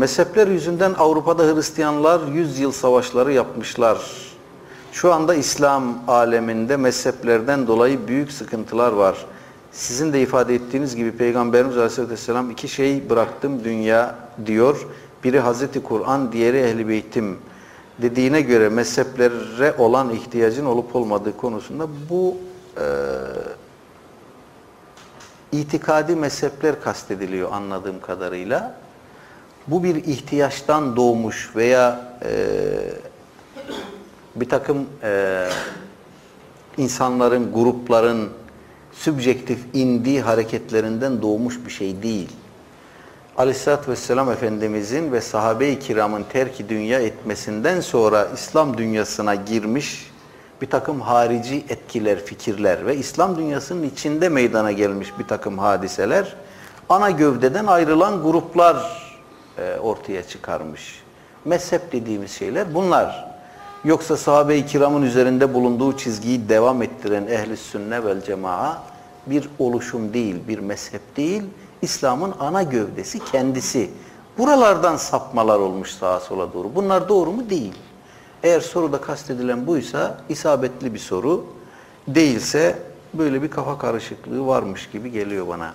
Mezhepler yüzünden Avrupa'da Hristiyanlar 100 yıl savaşları yapmışlar. Şu anda İslam aleminde mezheplerden dolayı büyük sıkıntılar var. Sizin de ifade ettiğiniz gibi Peygamberimiz Aleyhisselam iki şey bıraktım dünya diyor. Biri Hazreti Kur'an, diğeri Ehl-i Beytim dediğine göre mezheplere olan ihtiyacın olup olmadığı konusunda bu e, itikadi mezhepler kastediliyor anladığım kadarıyla. Bu bir ihtiyaçtan doğmuş veya e, bir takım e, insanların, grupların sübjektif indiği hareketlerinden doğmuş bir şey değil. Aleyhisselatü Vesselam Efendimizin ve sahabe-i kiramın terki dünya etmesinden sonra İslam dünyasına girmiş bir takım harici etkiler, fikirler ve İslam dünyasının içinde meydana gelmiş bir takım hadiseler ana gövdeden ayrılan gruplar ortaya çıkarmış. Mezhep dediğimiz şeyler bunlar. Yoksa sahabe-i kiramın üzerinde bulunduğu çizgiyi devam ettiren ehli sünne vel cemaa bir oluşum değil, bir mezhep değil, İslam'ın ana gövdesi kendisi. Buralardan sapmalar olmuş sağa sola doğru. Bunlar doğru mu? Değil. Eğer soruda kastedilen buysa isabetli bir soru. Değilse böyle bir kafa karışıklığı varmış gibi geliyor bana.